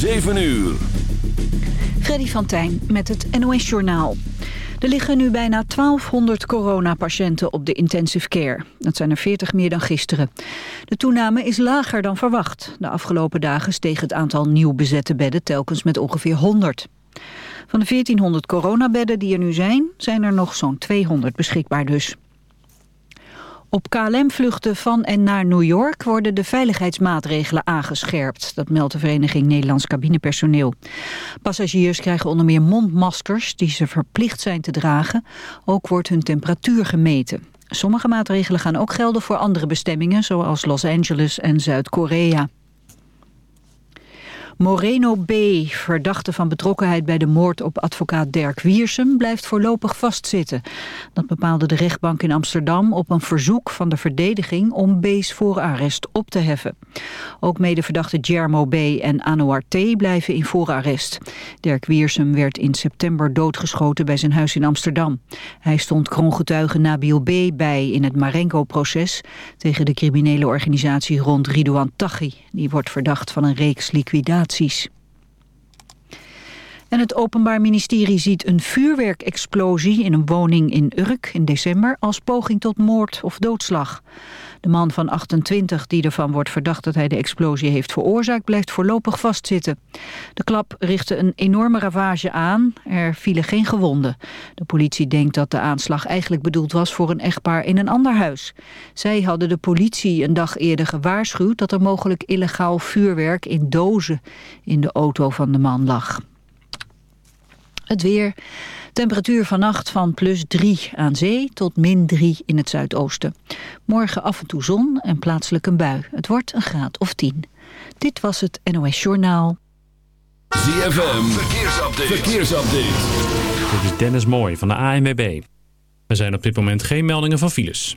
7 uur. Freddy van Tijn met het NOS-journaal. Er liggen nu bijna 1200 coronapatiënten op de intensive care. Dat zijn er 40 meer dan gisteren. De toename is lager dan verwacht. De afgelopen dagen steeg het aantal nieuw bezette bedden telkens met ongeveer 100. Van de 1400 coronabedden die er nu zijn, zijn er nog zo'n 200 beschikbaar dus. Op KLM-vluchten van en naar New York worden de veiligheidsmaatregelen aangescherpt. Dat meldt de Vereniging Nederlands Cabinepersoneel. Passagiers krijgen onder meer mondmaskers die ze verplicht zijn te dragen. Ook wordt hun temperatuur gemeten. Sommige maatregelen gaan ook gelden voor andere bestemmingen... zoals Los Angeles en Zuid-Korea. Moreno B., verdachte van betrokkenheid bij de moord op advocaat Dirk Wiersum, blijft voorlopig vastzitten. Dat bepaalde de rechtbank in Amsterdam op een verzoek van de verdediging om B's voorarrest op te heffen. Ook medeverdachte Germo B. en Anouar T. blijven in voorarrest. Dirk Wiersum werd in september doodgeschoten bij zijn huis in Amsterdam. Hij stond kroongetuige Nabil B. bij in het Marengo-proces tegen de criminele organisatie rond Ridouan Taghi. Die wordt verdacht van een reeks liquidaties demonstraties. En het Openbaar Ministerie ziet een vuurwerkexplosie in een woning in Urk in december als poging tot moord of doodslag. De man van 28 die ervan wordt verdacht dat hij de explosie heeft veroorzaakt blijft voorlopig vastzitten. De klap richtte een enorme ravage aan, er vielen geen gewonden. De politie denkt dat de aanslag eigenlijk bedoeld was voor een echtpaar in een ander huis. Zij hadden de politie een dag eerder gewaarschuwd dat er mogelijk illegaal vuurwerk in dozen in de auto van de man lag. Het weer. Temperatuur vannacht van plus 3 aan zee tot min 3 in het zuidoosten. Morgen af en toe zon en plaatselijk een bui. Het wordt een graad of 10. Dit was het NOS Journaal. ZFM, verkeersupdate. verkeersupdate. Dit is Dennis Mooij van de ANWB. Er zijn op dit moment geen meldingen van files.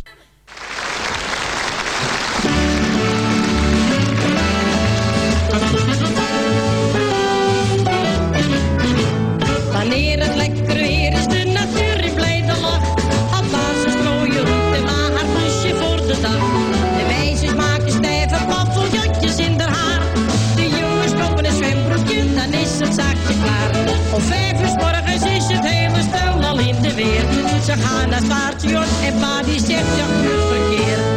Ze gaan naar station en pa die zegt ja, goed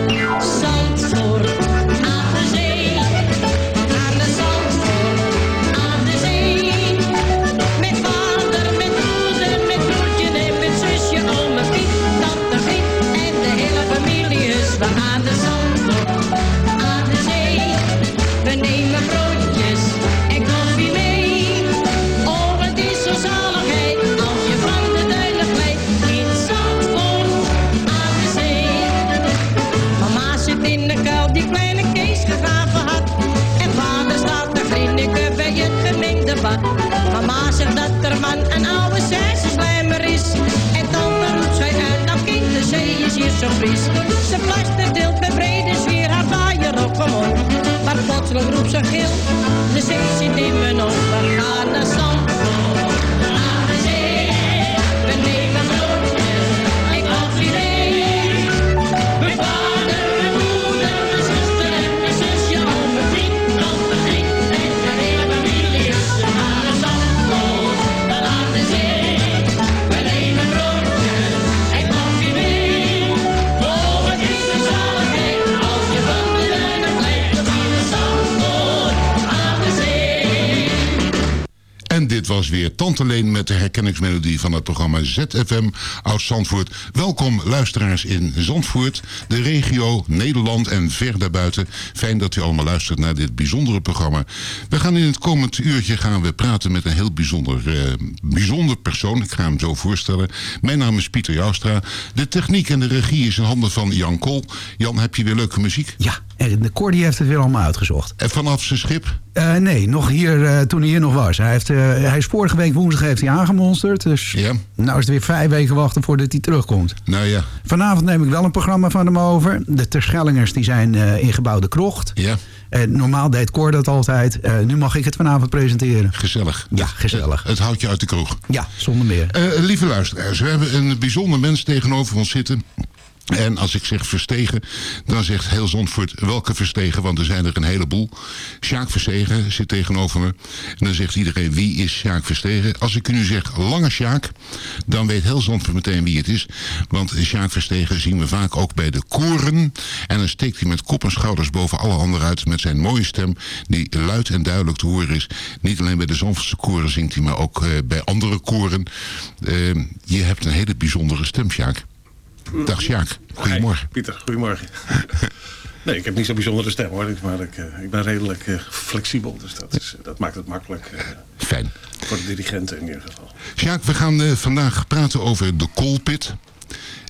is zo fris. Ze plaster deelt met brede sfeer haar vaaier op, op. Maar plotseling roept ze gil, de zee zit in mijn oog. We gaan naar Zandvoort, weer Tante Leen met de herkenningsmelodie van het programma ZFM uit Zandvoort. Welkom luisteraars in Zandvoort, de regio, Nederland en ver daarbuiten. Fijn dat u allemaal luistert naar dit bijzondere programma. We gaan in het komend uurtje gaan we praten met een heel bijzonder, eh, bijzonder persoon. Ik ga hem zo voorstellen. Mijn naam is Pieter Joustra. De techniek en de regie is in handen van Jan Kool. Jan, heb je weer leuke muziek? Ja, en de Cordy heeft het weer allemaal uitgezocht. En vanaf zijn schip? Eh, nee, nog hier, eh, toen hij hier nog was. Hij, heeft, eh, hij is vorige week woensdag heeft hij aangemonsterd. Dus Ja. nou is het weer vijf weken wachten voordat hij terugkomt. Nou ja. Vanavond neem ik wel een programma van hem over. De Terschellingers die zijn eh in gebouwde krocht. Ja. En normaal deed Cor dat altijd. Eh, nu mag ik het vanavond presenteren. Gezellig. Ja, gezellig. Het houdt je uit de kroeg. Ja, zonder meer. Eh, lieve luisteraars, we hebben een bijzonder mens tegenover ons zitten. En als ik zeg Verstegen, dan zegt heel Zandvoort welke Verstegen, want er zijn er een heleboel. Sjaak Verstegen zit tegenover me. En dan zegt iedereen, wie is Sjaak Verstegen? Als ik u nu zeg Lange Sjaak, dan weet heel Zandvoort meteen wie het is. Want Sjaak Verstegen zien we vaak ook bij de koren. En dan steekt hij met kop en schouders boven alle anderen uit met zijn mooie stem, die luid en duidelijk te horen is. Niet alleen bij de Zandvoortse koren zingt hij, maar ook eh, bij andere koren. Eh, je hebt een hele bijzondere stem, Sjaak. Dag Sjaak, goedemorgen. Hi, Pieter, goedemorgen. nee, ik heb niet zo'n bijzondere stem hoor, maar ik, eh, ik ben redelijk eh, flexibel. Dus dat, is, dat maakt het makkelijk eh, Fijn. voor de dirigenten in ieder geval. Sjaak, we gaan eh, vandaag praten over de koolpit.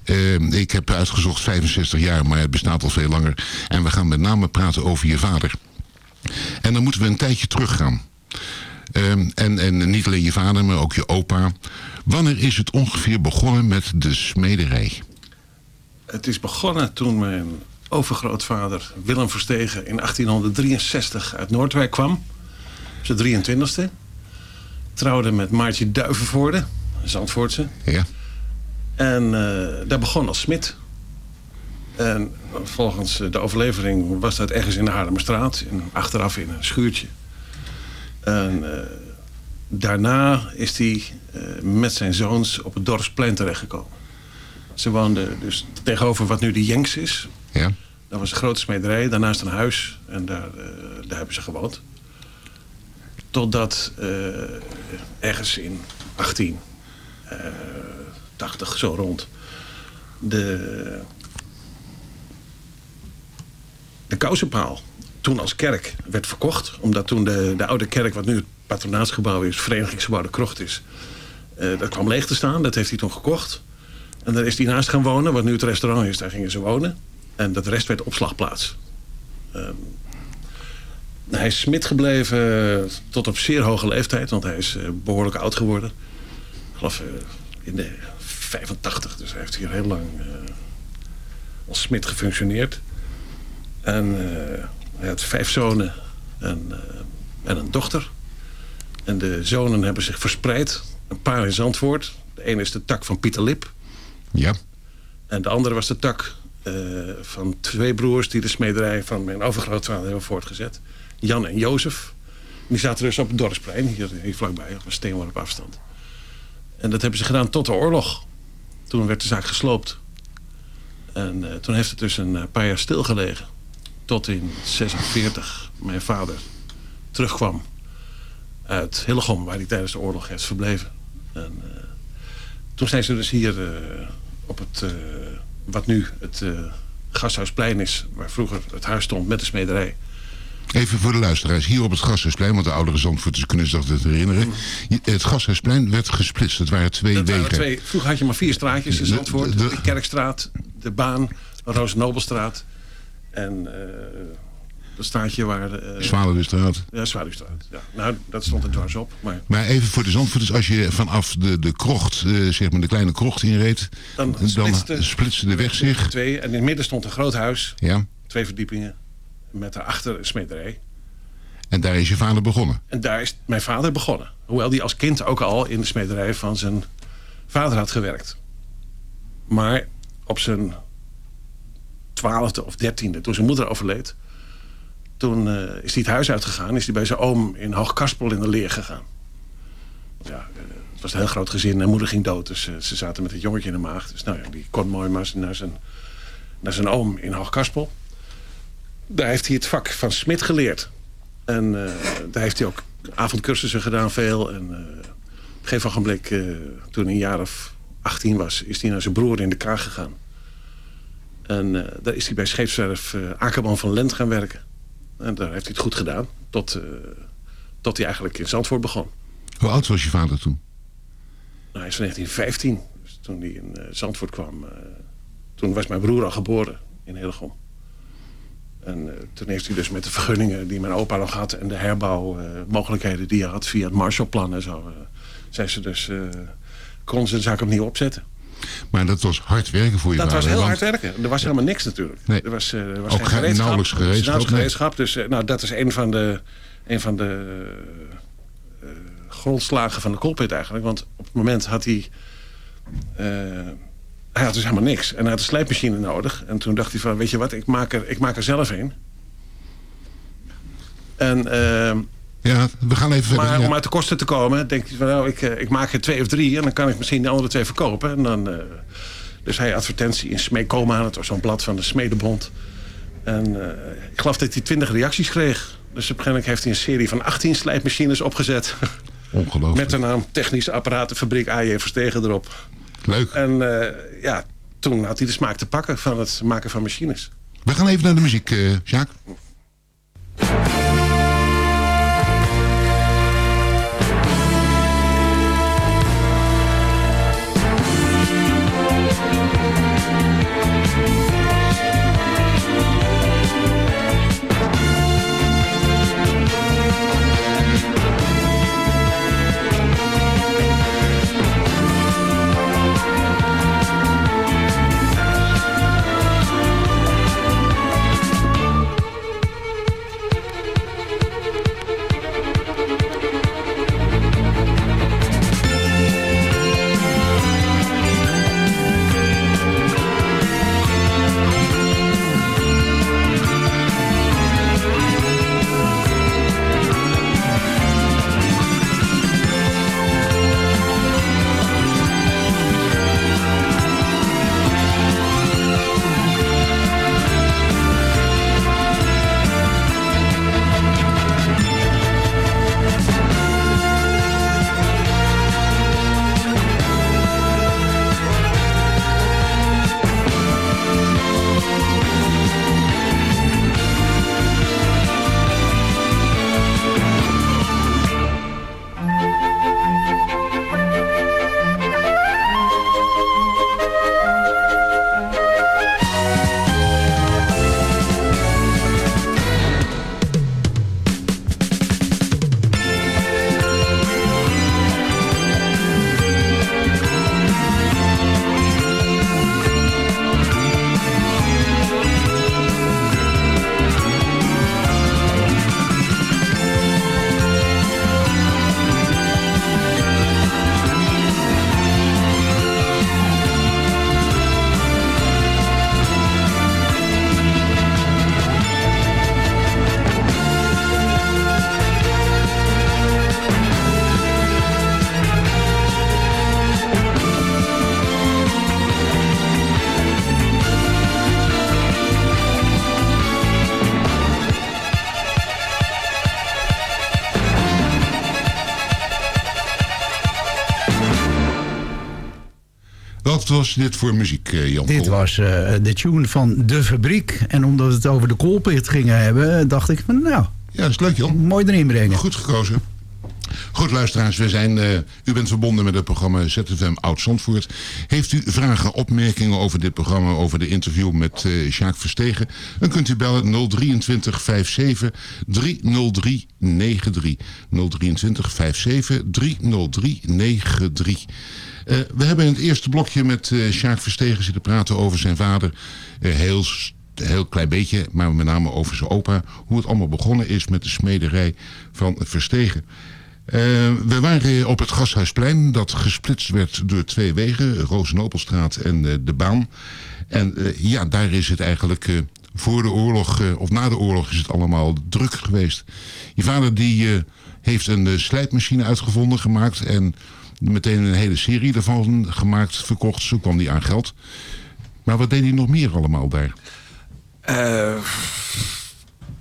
Eh, ik heb uitgezocht 65 jaar, maar het bestaat al veel langer. En we gaan met name praten over je vader. En dan moeten we een tijdje teruggaan. Eh, en, en niet alleen je vader, maar ook je opa. Wanneer is het ongeveer begonnen met de smederij? Het is begonnen toen mijn overgrootvader Willem Verstegen in 1863 uit Noordwijk kwam. Op zijn 23e. Trouwde met Maartje Duivenvoorde, een Zandvoortse. Ja. En eh, daar begon als smid. En volgens de overlevering was dat ergens in de Haarlemmerstraat. Achteraf in een schuurtje. En eh, daarna is hij eh, met zijn zoons op het dorpsplein terechtgekomen. Ze woonden dus tegenover wat nu de Jenks is. Ja. Dat was een grote smederij, daarnaast een huis. En daar, eh, daar hebben ze gewoond. Totdat eh, ergens in 1880, zo rond, de, de kousenpaal toen als kerk werd verkocht. Omdat toen de, de oude kerk, wat nu het patronaatsgebouw is, verenigingsgebouw de krocht is. eh, dat kwam leeg te staan, dat heeft hij toen gekocht. En daar is hij naast gaan wonen, wat nu het restaurant is, daar gingen ze wonen. En dat rest werd opslagplaats. Ehm, hij is smid gebleven tot op zeer hoge leeftijd, want hij is eh, behoorlijk oud geworden. Ik geloof eh, in de 85, dus hij heeft hier heel lang eh, als smid gefunctioneerd. En hij had vijf zonen en, en een dochter. En de zonen hebben zich verspreid. Een paar in Zandvoort. De ene is de tak van Pieter Lip. Ja. En de andere was de tak eh, van twee broers... die de smederij van mijn overgrootvader hebben voortgezet. Jan en Jozef. Die zaten dus op het dorpsplein, hier, hier vlakbij, op een steenworp afstand. En dat hebben ze gedaan tot de oorlog. Toen werd de zaak gesloopt. En eh, toen heeft het dus een eh, paar jaar stilgelegen. Tot in 46 mijn vader terugkwam uit Hillegom, waar hij tijdens de oorlog heeft verbleven. En, toen zijn ze dus hier op het, eh, wat nu het eh, Gasthuisplein is, waar vroeger het huis stond met de smederij. Even voor de luisteraars, hier op het Gasthuisplein, want de oudere Zandvoorters kunnen zich dat herinneren. Het Gasthuisplein werd gesplitst, het waren twee Dat waren wegen. twee, vroeger had je maar vier straatjes in De- Zandvoort. de- De, Kerkstraat, de Baan, Roos Nobelstraat en eh, Dat staatje waar... Zwaluwestraat. Ja, Zwaluwestraat. Ja. Nou, dat stond er dwars op. Maar Maar even voor de Zandvoorters, als je vanaf de, de krocht, eh, zeg maar de kleine krocht inreed, dan dan splitste, splitste de weg zich. Twee, en in het midden stond een groot huis. Ja. Twee verdiepingen. Met daarachter een smederij. En daar is je vader begonnen. En daar is mijn vader begonnen. Hoewel die als kind ook al in de smederij van zijn vader had gewerkt. Maar op zijn twaalfde of dertiende, toen zijn moeder overleed... toen eh, is hij het huis uitgegaan. Is hij bij zijn oom in Hoogkarspel in de leer gegaan. Ja, eh, het was een heel groot gezin. En moeder ging dood, dus eh, ze zaten met het jongetje in de maag. Dus nou ja, die kon mooi maar naar zijn, naar zijn oom in Hoogkarspel. Daar heeft hij het vak van smid geleerd. En daar heeft hij ook avondcursussen gedaan, veel. En op een gegeven ogenblik, toen hij een jaar of 18 was... is hij naar zijn broer in de Kaag gegaan. En daar is hij bij scheepswerf Akerman van Lent gaan werken. En daar heeft hij het goed gedaan. Tot, eh, tot hij eigenlijk in Zandvoort begon. Hoe oud was je vader toen? Nou, hij is van 1915. Dus toen hij in eh, Zandvoort kwam... eh, toen was mijn broer al geboren in Hillegom. En eh, toen heeft hij dus met de vergunningen die mijn opa nog had... en de herbouwmogelijkheden die hij had via het Marshallplan en zo... eh, zijn ze dus... kon ze de zaak opnieuw opzetten. Maar dat was hard werken voor je Dat vader. was heel hard werken. Er was helemaal niks natuurlijk. Nee. Er was, eh, er was Ook geen gereedschap. nauwelijks gereedschap, Nauwelijks gereedschap. Dus eh, nou, dat is een van de, een van de eh, grondslagen van de koolpit eigenlijk. Want op het moment had hij... hij had dus helemaal niks. En hij had een slijpmachine nodig. En toen dacht hij van, weet je wat, ik maak er, ik maak er zelf een. En... ehm, Ja, we gaan even verder. maar om uit de kosten te komen, denk hij van nou, ik, eh, ik maak er twee of drie en dan kan ik misschien de andere twee verkopen. En dan, eh, dus hij advertentie in Smeekoma, dat was zo'n blad van de Smedebond. En eh, ik geloof dat hij twintig reacties kreeg. Dus op een gegeven moment heeft hij een serie van 18 slijpmachines opgezet. Ongelooflijk. Met de naam Technische Apparatenfabriek AJ Verstegen erop. Leuk. En ja, toen had hij de smaak te pakken van het maken van machines. We gaan even naar de muziek, eh was dit voor muziek, eh, Jan Dit Kool? was eh, de tune van De Fabriek. En omdat we het over de koolpit gingen hebben, dacht ik van nou... Ja, dat is leuk, Jan. Mooi erin brengen. Goed gekozen. Goed luisteraars, we zijn, eh, u bent verbonden met het programma ZFM Oud-Zandvoort. Heeft u vragen, opmerkingen over dit programma, over de interview met eh Sjaak Verstegen? Dan kunt u bellen 023 57 303 93. 023 57 303 93. Eh, we hebben in het eerste blokje met eh Sjaak Verstegen zitten praten over zijn vader. Heel, s- heel klein beetje, maar met name over zijn opa. Hoe het allemaal begonnen is met de smederij van Verstegen. Eh, we waren op het Gashuisplein dat gesplitst werd door twee wegen. Rozenopelstraat en eh, de Baan. En eh, ja, daar is het eigenlijk... voor de oorlog, of na de oorlog, is het allemaal druk geweest. Je vader die heeft een slijpmachine uitgevonden, gemaakt... en meteen een hele serie daarvan gemaakt, verkocht. Zo kwam hij aan geld. Maar wat deed hij nog meer allemaal daar? Eh,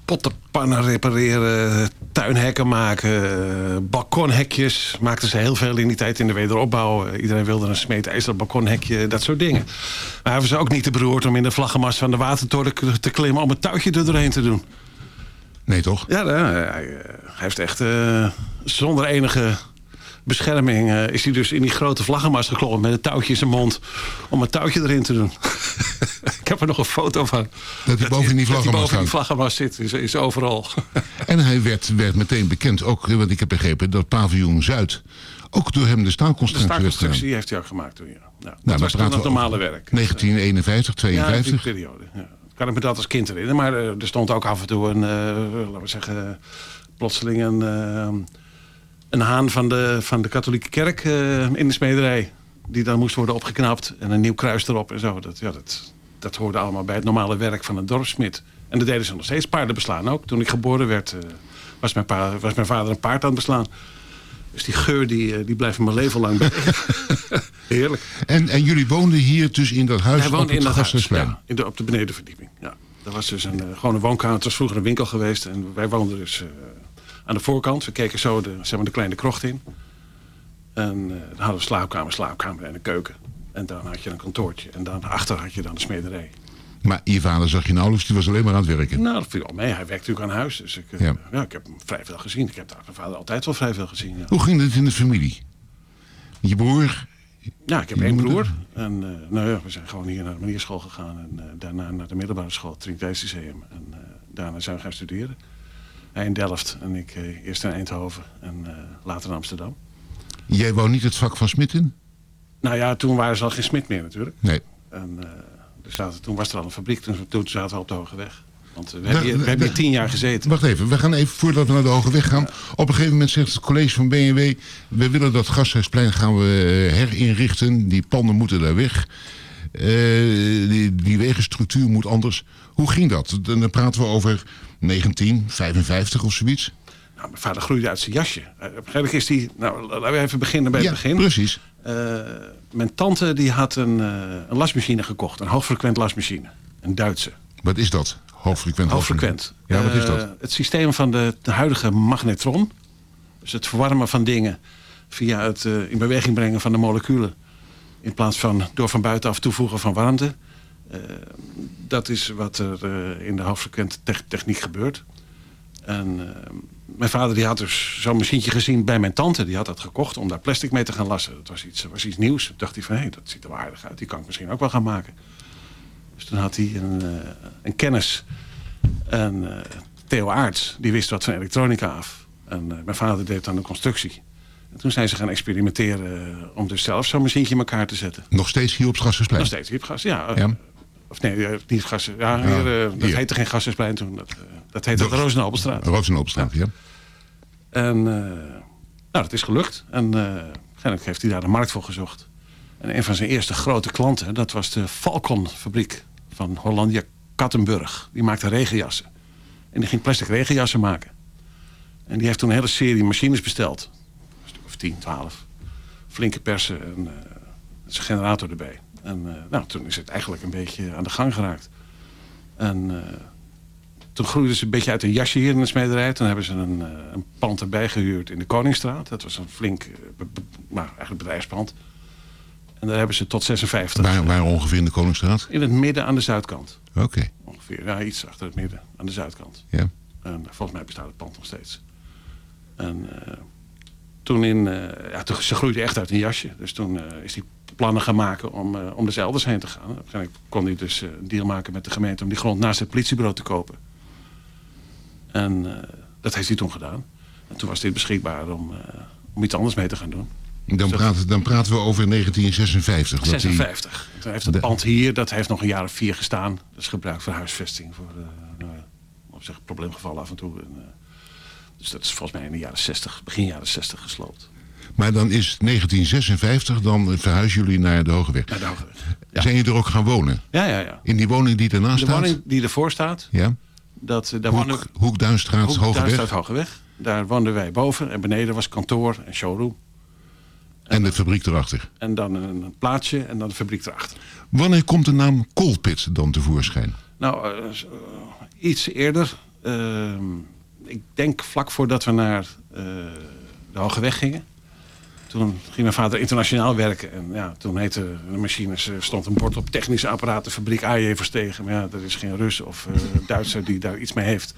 pottenpannen repareren, tuinhekken maken, balkonhekjes. Maakten ze heel veel in die tijd in de wederopbouw. Iedereen wilde een smeedijzer balkonhekje, dat soort dingen. Maar hij was ook niet te beroerd om in de vlaggenmast van de watertoren te klimmen... om een touwtje er doorheen te doen. Nee, toch? Ja, nou, hij, eh, hij heeft echt eh, zonder enige bescherming... eh, is hij dus in die grote vlaggenmast geklommen met een touwtje in zijn mond... om een touwtje erin te doen. Ik heb er nog een foto van. Dat hij boven in die Dat hij vlaggenmast boven die vlaggenmast zit, is, is overal. En hij werd, werd meteen bekend, ook, eh, want ik heb begrepen... dat paviljoen Zuid ook door hem de De staalconstructie staakconstructie heeft hij ook gemaakt toen, ja. Nou, dat Nou, was toen het normale werk. 1951, Ja, in 52. die periode. Ja. Kan ik me dat als kind herinneren. Maar eh, er stond ook af en toe een, laten we zeggen, plotseling een, een haan van de, van de katholieke kerk eh, in de smederij. Die dan moest worden opgeknapt en een nieuw kruis erop en zo. Dat, ja, dat, dat hoorde allemaal bij het normale werk van een dorpsmid. En dat deden ze nog steeds. Paarden beslaan ook. Toen ik geboren werd, eh, was, mijn pa, was mijn vader een paard aan het beslaan. Dus die geur die, eh, die blijft mijn leven lang bij. Heerlijk. En, en jullie woonden hier dus in dat huis Hij op woonde het in dat huis, ja, in de, op de benedenverdieping. Ja. Dat was dus een, gewoon een woonkamer. Het was vroeger een winkel geweest. En wij woonden dus aan de voorkant. We keken zo de, zeg maar de kleine krocht in. En eh, dan hadden we slaapkamer, slaapkamer en een keuken. En dan had je een kantoortje. En dan achter had je dan de smederij. Maar je vader zag je nauwelijks, die was alleen maar aan het werken. Nou, dat viel wel mee. Hij werkte natuurlijk aan huis. Dus ik, eh, Ja. ja. ik heb hem vrij veel gezien. Ik heb daar mijn vader altijd wel vrij veel gezien. Ja, Hoe ging het in de familie? Je broer? ja ik heb één moeder? broer. En eh, nou ja, we zijn gewoon hier naar de manierschool gegaan. En daarna naar de middelbare school, Triniteitslyceum. En daarna zijn we gaan studeren. In Delft en ik eh, eerst in Eindhoven en eh, later in Amsterdam. Jij wou niet het vak van Smit in? Nou ja, toen waren ze al geen smid meer natuurlijk. Nee. En eh, er toen was er al een fabriek, toen, toen zaten we op de Hoge Weg. Want we, hebben hier, we hebben hier daar- tien jaar gezeten. Wacht even, we gaan even, voordat we naar de Hoge Weg gaan. Op een gegeven moment zegt het college van BNW... we willen dat Gasthuisplein gaan we herinrichten. Die panden moeten daar weg. Die, die wegenstructuur moet anders. Hoe ging dat? Dan praten we over 1955 of zoiets. Nou, mijn vader groeide uit zijn jasje. Uh, eigenlijk is die... Nou, laten we even beginnen bij Ja, het begin. precies. Eh, mijn tante die had een, eh, een lasmachine gekocht. Een hoogfrequent lasmachine. Een Duitse. Wat is dat? Hoogfrequent. Hoogfrequent. Ja, wat is Eh, dat? het systeem van de, de huidige magnetron. Dus het verwarmen van dingen via het eh, in beweging brengen van de moleculen. In plaats van door van buitenaf toevoegen van warmte. Eh, dat is wat er eh, in de hoogfrequente tech- techniek gebeurt. En eh, mijn vader die had dus zo'n machientje gezien bij mijn tante. Die had dat gekocht om daar plastic mee te gaan lassen. Dat was iets, was iets nieuws. Toen dacht hij van, hé, dat ziet er wel aardig uit. Die kan ik misschien ook wel gaan maken. Dus toen had hij een, eh, een kennis. En Theo Aarts, die wist wat van elektronica af. En mijn vader deed dan de constructie. En toen zijn ze gaan experimenteren om dus zelf zo'n machientje in elkaar te zetten. Nog steeds hier op het? Nog steeds hier op gas, ja. Ja. Of nee, eh, niet gas. Ja, Ja, hier, eh, dat hier. heette geen Gashuisplein toen. Dat, eh, dat heette de Roosendaelstraat. Roosendaelstraat, ja. En eh, nou, dat is gelukt. En eh, uiteindelijk heeft hij daar de markt voor gezocht. En een van zijn eerste grote klanten, dat was de Falcon-fabriek van Hollandia Kattenburg. Die maakte regenjassen. En die ging plastic regenjassen maken. En die heeft toen een hele serie machines besteld. Een stuk of 10, 12. Flinke persen en eh, zijn generator erbij. En eh, nou, toen is het eigenlijk een beetje aan de gang geraakt. En eh, toen groeiden ze een beetje uit een jasje hier in de smederij. Toen hebben ze een, eh, een pand erbij gehuurd in de Koningsstraat. Dat was een flink, be- nou, eigenlijk bedrijfspand. En daar hebben ze tot 56. Waar, waar ongeveer in de Koningsstraat? In het midden aan de zuidkant. Oké. Ongeveer, ja, iets achter het midden, aan de zuidkant. Ja. En volgens mij bestaat het pand nog steeds. En toen in, ja, toen, ze groeide echt uit een jasje. Dus toen is hij plannen gaan maken om, eh, om er elders heen te gaan. Uiteindelijk kon hij dus eh, een deal maken met de gemeente om die grond naast het politiebureau te kopen. En eh, dat heeft hij toen gedaan. En toen was dit beschikbaar om, om iets anders mee te gaan doen. Dan, praten, dan praten we over 1956. dat die- 56. Toen heeft het De- pand hier, dat heeft nog een jaar of vier gestaan. Dat is gebruikt voor huisvesting. Voor, nou op zich probleemgevallen af en toe. En, dus dat is volgens mij in de jaren 60, begin jaren 60 gesloopt. Maar dan is 1956, dan verhuizen jullie naar de Hogeweg. Naar de Hogeweg. Zijn je er ook gaan wonen? Ja, ja, ja. In die woning die ernaast De staat? woning die ervoor staat, Ja? dat, eh, daar Hoek, woonde Hoek Duinstraat, Hoek, Hogeweg. Duinstraat, Hogeweg. Daar woonden wij boven. En beneden was kantoor en showroom. En de fabriek erachter. En dan een plaatsje en dan de fabriek erachter. Wanneer komt de naam Colpit dan tevoorschijn? Nou, eh, eh, iets eerder. Ehm, ik denk vlak voordat we naar de Hoge Weg gingen. Toen ging mijn vader internationaal werken. En ja, toen heette de machines, eh, stond een bord op technische apparaten, fabriek AJ Verstegen. Maar ja, er is geen Rus of eh, Duitser die daar iets mee heeft.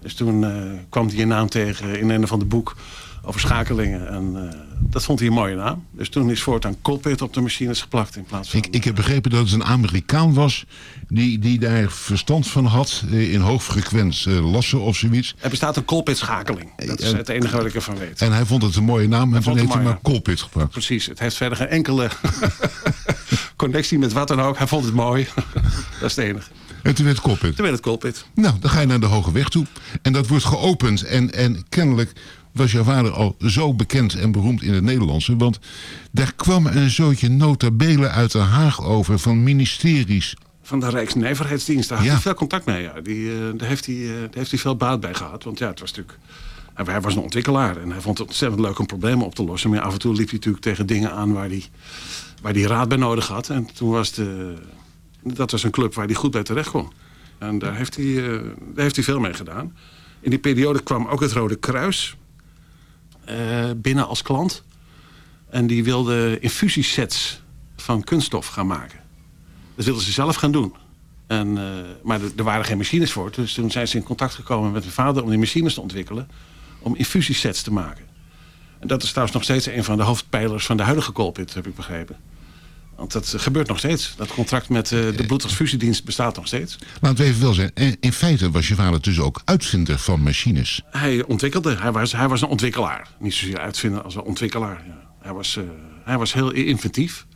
Dus toen eh, kwam hij een naam tegen in een van de boek over schakelingen. En eh, dat vond hij een mooie naam. Dus toen is voortaan Colpit op de machines geplakt in plaats van... Ik, ik heb begrepen dat het een Amerikaan was die, die daar verstand van had eh, in hoogfrequent eh, lassen of zoiets. Er bestaat een Colpit schakeling. Dat is het enige wat ik ervan weet. En hij vond het een mooie naam en toen heeft het hij maar Colpit gepakt. Precies, het heeft verder geen enkele connectie met wat dan ook. Hij vond het mooi. dat is het enige. En toen werd Colpit. Toen werd het Colpit. Nou, dan ga je naar de Hoge Weg toe. En dat wordt geopend. En, en kennelijk was jouw vader al zo bekend en beroemd in het Nederlandse. Want daar kwam een zootje notabelen uit Den Haag over van ministeries. Van de Rijksnijverheidsdienst. Daar had Ja. hij veel contact mee. Ja. Die, eh, daar, heeft hij, eh, daar heeft hij veel baat bij gehad. Want ja, het was natuurlijk... Hij, was een ontwikkelaar. En hij vond het ontzettend leuk om problemen op te lossen. Maar af en toe liep hij natuurlijk tegen dingen aan waar hij, waar raad bij nodig had. En toen was de... Dat was een club waar hij goed bij terecht kon. En daar heeft hij, eh, daar heeft hij veel mee gedaan. In die periode kwam ook het Rode Kruis binnen als klant. En die wilde infusiesets van kunststof gaan maken. Dat wilden ze zelf gaan doen. En, eh, maar er, waren geen machines voor. Dus toen zijn ze in contact gekomen met mijn vader om die machines te ontwikkelen. Om infusiesets te maken. En dat is trouwens nog steeds een van de hoofdpijlers van de huidige Colpit, heb ik begrepen. Want dat eh, gebeurt nog steeds. Dat contract met eh, de bloedtransfusiedienst bestaat nog steeds. Laten we even wel zijn. In feite was je vader dus ook uitvinder van machines. Hij ontwikkelde. Hij was, hij was een ontwikkelaar. Niet zozeer uitvinder als een ontwikkelaar. Ja. Hij, was, eh, hij was heel inventief.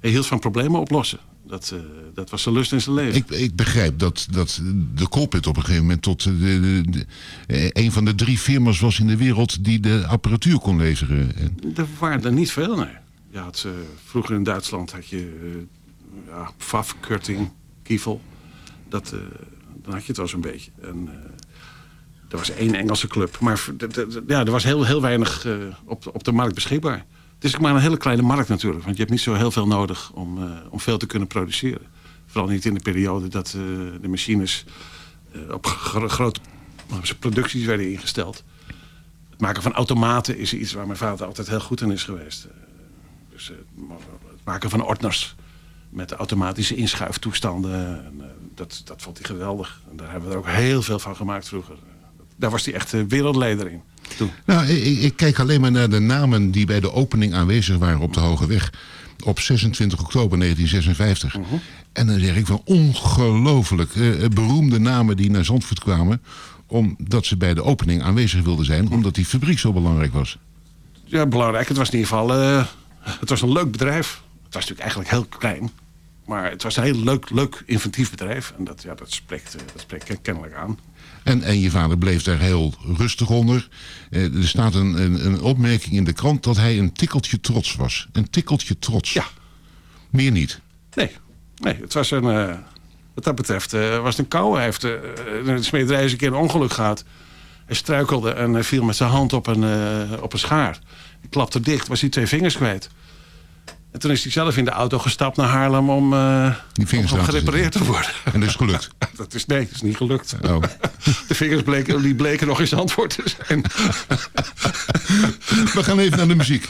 Hij hield van problemen oplossen. Dat, eh, dat was zijn lust in zijn leven. Ik, ik begrijp dat, dat de Colpit op een gegeven moment tot de, de, de- eh, een van de drie firma's was in de wereld die de apparatuur kon leveren. En Er waren er niet veel, nee. Had, eh, vroeger in Duitsland had je eh ja, Pfaff, Kurting, Kiefel. Dat, eh, dan had je het wel zo'n beetje. En, er was één Engelse club. Maar ja, er was heel, heel weinig op, op de markt beschikbaar. Het is maar een hele kleine markt natuurlijk. Want je hebt niet zo heel veel nodig om, om veel te kunnen produceren. Vooral niet in de periode dat de machines op gro- grote producties werden ingesteld. Het maken van automaten is iets waar mijn vader altijd heel goed in is geweest. Dus eh, het maken van ordners met automatische inschuiftoestanden. En, eh, dat, dat vond hij geweldig. En daar hebben we er ook heel veel van gemaakt vroeger. Daar was hij echt eh, wereldleider in. Toen. Nou, ik, ik kijk alleen maar naar de namen die bij de opening aanwezig waren op de Hoge Weg. Op 26 oktober 1956. En dan zeg ik van ongelooflijk beroemde namen die naar Zandvoort kwamen. Omdat ze bij de opening aanwezig wilden zijn. Omdat die fabriek zo belangrijk was. Ja, belangrijk. Het was in ieder geval het was een leuk bedrijf. Het was natuurlijk eigenlijk heel klein. Maar het was een heel leuk, leuk inventief bedrijf. En dat, ja, dat, spreekt, eh, dat spreekt kennelijk aan. En, en je vader bleef daar heel rustig onder. Eh, er staat een, een, een opmerking in de krant dat hij een tikkeltje trots was. Een tikkeltje trots. Ja. Meer niet. Nee, nee het was een, eh, wat dat betreft eh, was het een kou. Hij heeft in de smederij eens een keer een ongeluk gehad. Hij struikelde en hij viel met zijn hand op een, eh, op een schaar. Hij klapte dicht, was hij twee vingers kwijt. En toen is hij zelf in de auto gestapt naar Haarlem om, Die vingers om te gerepareerd te worden. En dat is gelukt. Dat is, nee, dat is niet gelukt. Oh. De vingers bleken, die bleken nog eens antwoord te zijn. We gaan even naar de muziek.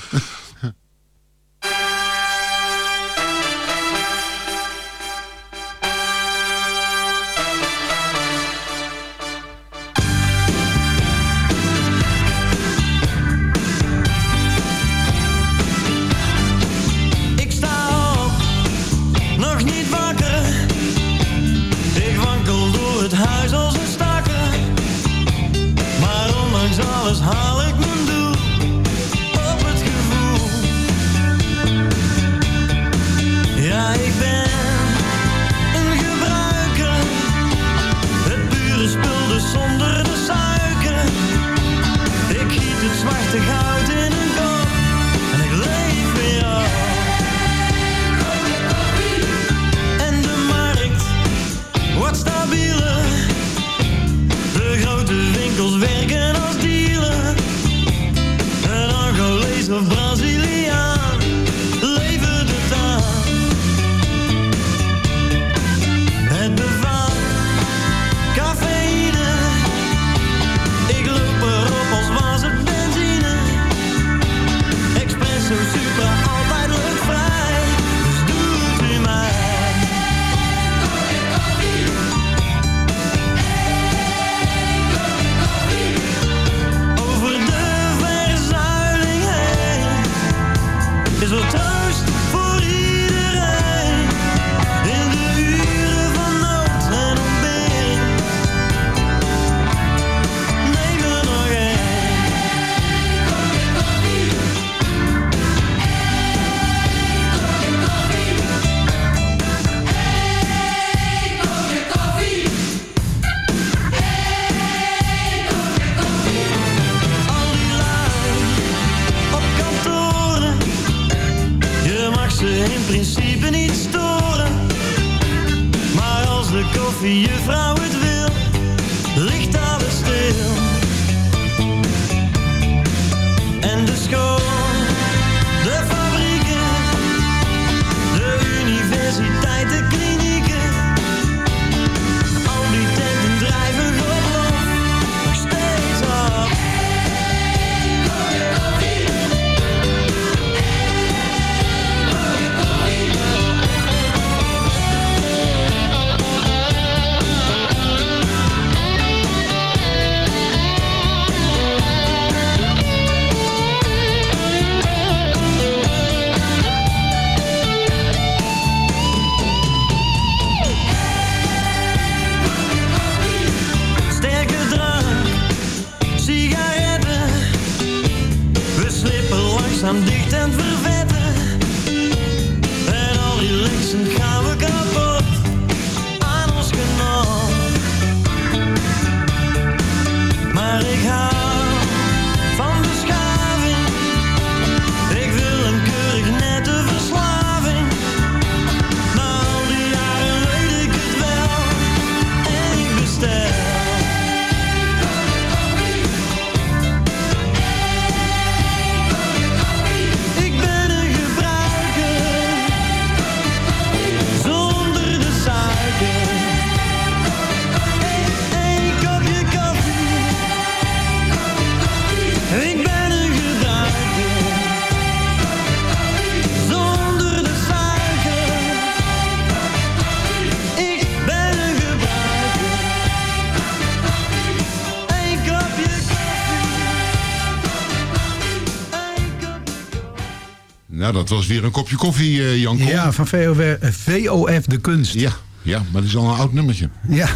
Dat was weer een kopje koffie, eh Jan Kool. Ja, van VOF, VOF De Kunst. Ja, ja, maar dat is al een oud nummertje. Ja,